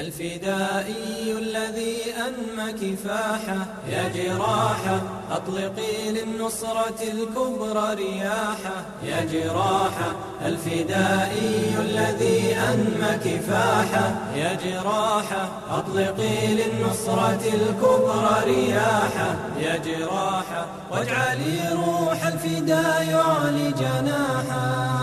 الفدائي الذي أنمى كفاحة يا جراحة أطلقي للنصرة الكبرى رياحة. يا جراحة الفدائي الذي أنمى كفاحة. يا جراحة أطلقي للنصرة الكبرى رياحة. يا جراحة واجعلي روح الفداء يعلي جناحه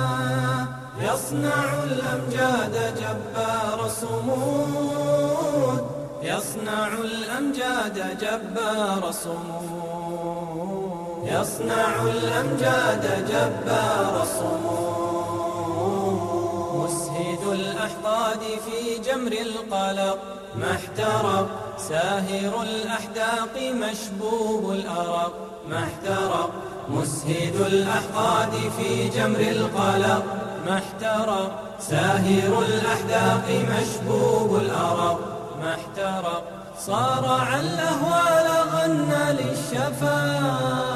يصنع الأمجاد جبار صمود يصنع الأمجاد جبار صمود يصنع الأمجاد جبار صمود مسهد الأحقاد في جمر القلق ما احترق. ساهر الأحداق مشبوب الأرق ما احترق. مسهد الأحقاد في جمر القلق ما ساهر الأحداق مشبوب الأرق ما احترق صارع الأهوال غنى للشفاء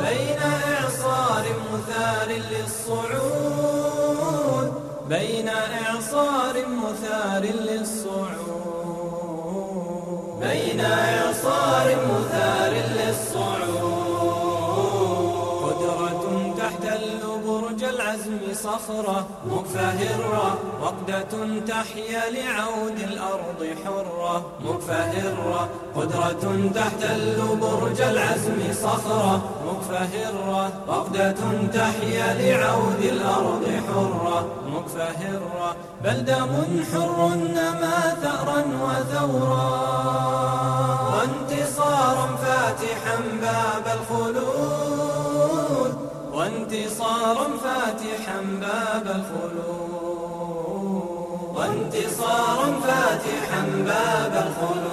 بين إعصار مثار للصعود. بين إعصار مثار للصعود. بين إعصار العزم صخرة مكفهرة وقدة تحيا لعود الأرض حرة. مكفهرة قدرة تحتل برج العزم صخرة. مكفهرة وقدة تحيا لعود الأرض حرة. مكفهرة بل دم حر نما ثأرا وثورا. وانتصارا فاتحا باب الخلود. وانتصارا فاتحا باب الخلود. وانتصارا فاتحا باب الخلود.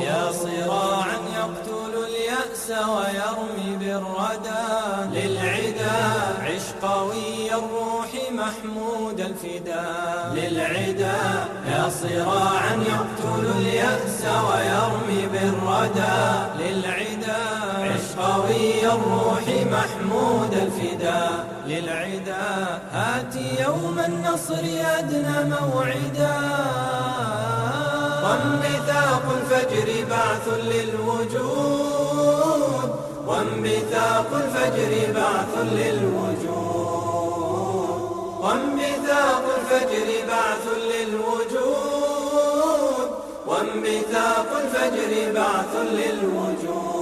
يا صراعا يقتل اليأس ويرمي بالردى. للعدا عش قوي الروح محمود الفداء للعدا يا صراعا يقتل اليأس ويرمي بالردى. للعدا قوي الروح محمود الفداء للعدا هات يوم النصر أدنى موعدا. وانبثاق الفجر بعث للوجود. وانبثاق الفجر بعث للوجود. وانبثاق الفجر بعث للوجود. وانبثاق الفجر بعث للوجود.